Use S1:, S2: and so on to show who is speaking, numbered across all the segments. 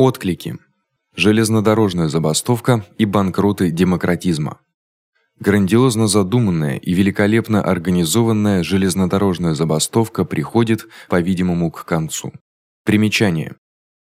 S1: Отклики. Железнодорожная забастовка и банкроты демократизма. Грандиозно задуманная и великолепно организованная железнодорожная забастовка приходит, по-видимому, к концу. Примечание: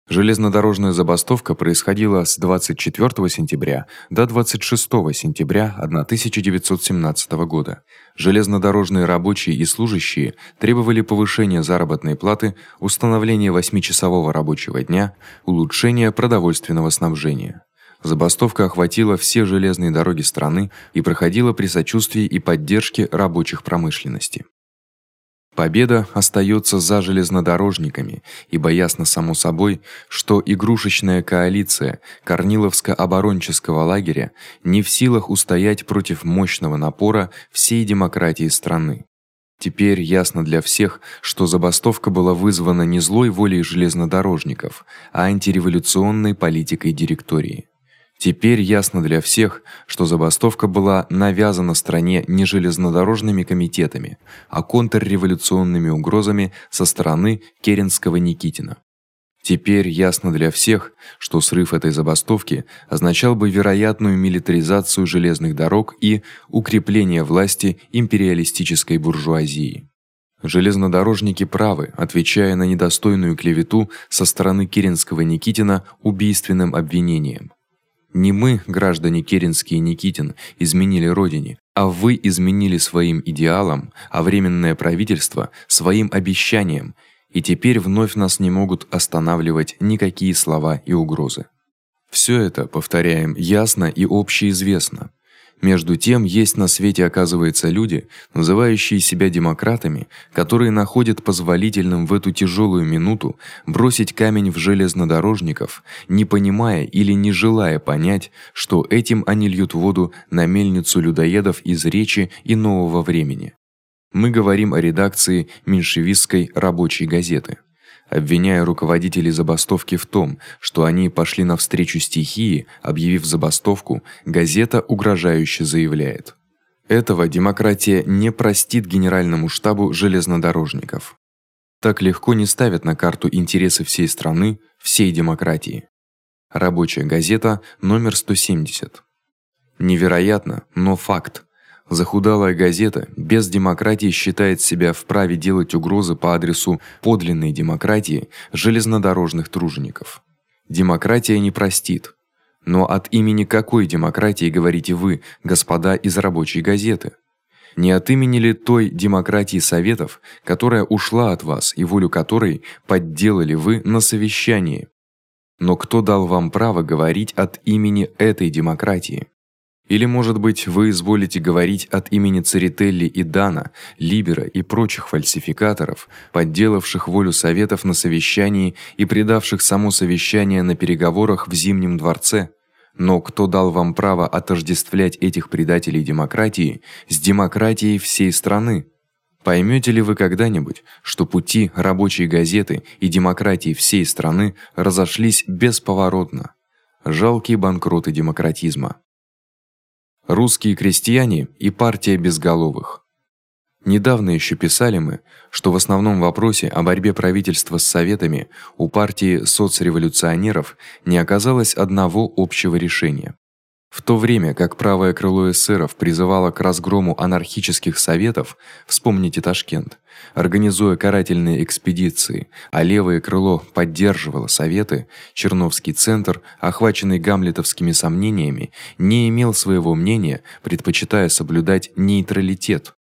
S1: Железнодорожная забастовка происходила с 24 сентября до 26 сентября 1917 года. Железнодорожные рабочие и служащие требовали повышения заработной платы, установления восьмичасового рабочего дня, улучшения продовольственного снабжения. Забастовка охватила все железные дороги страны и проходила при сочувствии и поддержке рабочих промышленности. Победа остаётся за железнодорожниками, ибо ясно само собой, что игрушечная коалиция Корниловско-оборонческого лагеря не в силах устоять против мощного напора всей демократии страны. Теперь ясно для всех, что забастовка была вызвана не злой волей железнодорожников, а антиреволюционной политикой директории. Теперь ясно для всех, что забастовка была навязана стране не железнодорожными комитетами, а контрреволюционными угрозами со стороны Керенского-Никитина. Теперь ясно для всех, что срыв этой забастовки означал бы вероятную милитаризацию железных дорог и укрепление власти империалистической буржуазии. Железнодорожники правы, отвечая на недостойную клевету со стороны Керенского-Никитина убийственным обвинением. Не мы, граждане Керенский и Никитин, изменили родине, а вы изменили своим идеалам, а временное правительство своим обещаниям, и теперь вновь нас не могут останавливать никакие слова и угрозы. Всё это, повторяем, ясно и общеизвестно. Между тем есть на свете, оказывается, люди, называющие себя демократами, которые находят позволительным в эту тяжелую минуту бросить камень в железнодорожников, не понимая или не желая понять, что этим они льют воду на мельницу людоедов из речи и нового времени. Мы говорим о редакции меньшевистской рабочей газеты обвиняя руководителей забастовки в том, что они пошли навстречу стихии, объявив забастовку, газета угрожающе заявляет: этого демократия не простит генеральному штабу железнодорожников. Так легко не ставят на карту интересы всей страны, всей демократии. Рабочая газета номер 170. Невероятно, но факт. Захудалая газета без демократии считает себя вправе делать угрозы по адресу подлинной демократии железнодорожных тружеников. Демократия не простит. Но от имени какой демократии говорите вы, господа из рабочей газеты? Не от имени ли той демократии советов, которая ушла от вас и волю которой подделали вы на совещании? Но кто дал вам право говорить от имени этой демократии? Или, может быть, вы изволите говорить от имени Церетелли и Дана, Либера и прочих фальсификаторов, подделавших волю советов на совещании и предавших само совещание на переговорах в Зимнем дворце? Но кто дал вам право отождествлять этих предателей демократии с демократией всей страны? Поймёте ли вы когда-нибудь, что пути рабочей газеты и демократии всей страны разошлись бесповоротно? Жалкие банкроты демократизма. Русские крестьяне и партия безголовых. Недавно ещё писали мы, что в основном вопросе о борьбе правительства с советами у партии соцреволюционеров не оказалось одного общего решения. В то время как правое крыло эсеров призывало к разгрому анархических советов, вспомните Ташкент, организуя карательные экспедиции, а левое крыло поддерживало советы, Черновский центр, охваченный гамлетовскими сомнениями, не имел своего мнения, предпочитая соблюдать нейтралитет.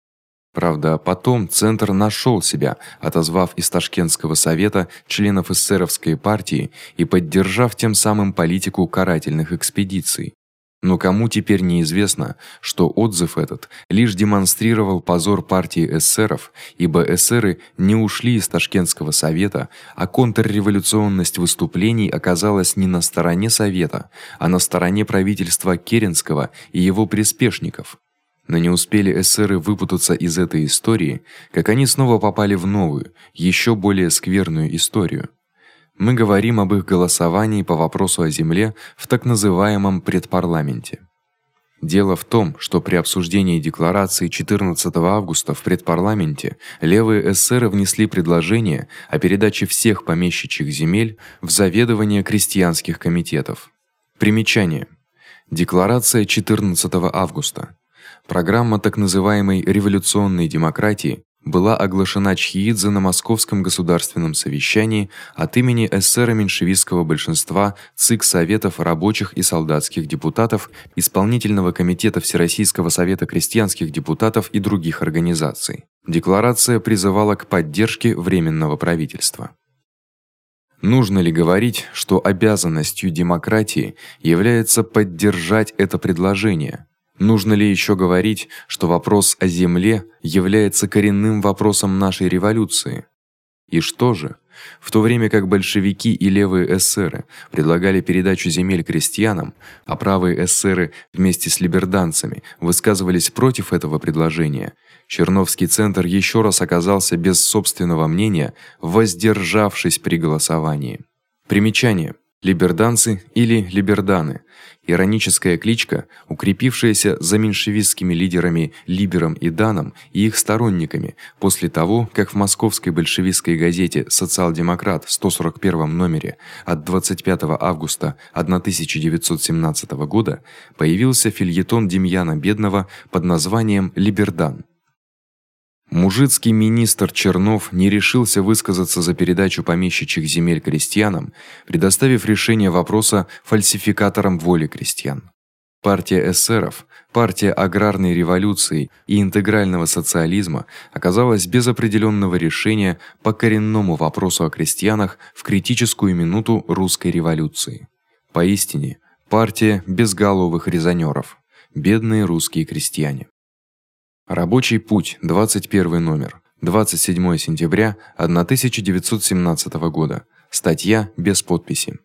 S1: Правда, потом центр нашёл себя, отозвав из Ташкентского совета членов эсеровской партии и поддержав тем самым политику карательных экспедиций. Но кому теперь неизвестно, что отзыв этот лишь демонстрировал позор партии эсеров, ибо эсеры не ушли из Ташкентского совета, а контрреволюционность выступлений оказалась не на стороне совета, а на стороне правительства Керенского и его приспешников. Но не успели эсеры выпутаться из этой истории, как они снова попали в новую, ещё более скверную историю. Мы говорим об их голосовании по вопросу о земле в так называемом предпарламенте. Дело в том, что при обсуждении декларации 14 августа в предпарламенте левые эсеры внесли предложение о передаче всех помещичьих земель в заведование крестьянских комитетов. Примечание: Декларация 14 августа. Программа так называемой революционной демократии была оглашена Чхиидзе на Московском государственном совещании от имени эсера меньшевистского большинства ЦИК Советов рабочих и солдатских депутатов, исполнительного комитета Всероссийского совета крестьянских депутатов и других организаций. Декларация призывала к поддержке временного правительства. Нужно ли говорить, что обязанностью демократии является поддержать это предложение? Нужно ли ещё говорить, что вопрос о земле является коренным вопросом нашей революции? И что же? В то время как большевики и левые эсеры предлагали передачу земель крестьянам, а правые эсеры вместе с либерданцами высказывались против этого предложения, Черновский центр ещё раз оказался без собственного мнения, воздержавшись при голосовании. Примечание: либерданцы или либерданы ироническая кличка, укрепившаяся за меньшевистскими лидерами Либером и Даном и их сторонниками после того, как в московской большевистской газете Социал-демократ в 141 номере от 25 августа 1917 года появился фельетон Демьяна Бедного под названием Либердан. Мужицкий министр Чернов не решился высказаться за передачу помещичьих земель крестьянам, предоставив решение вопроса фальсификаторам воли крестьян. Партия эсеров, партия аграрной революции и интегрального социализма оказалась без определённого решения по коренному вопросу о крестьянах в критическую минуту русской революции. Поистине, партия безголовых резонеров, бедные русские крестьяне. Рабочий путь, 21 номер. 27 сентября 1917 года. Статья без подписи.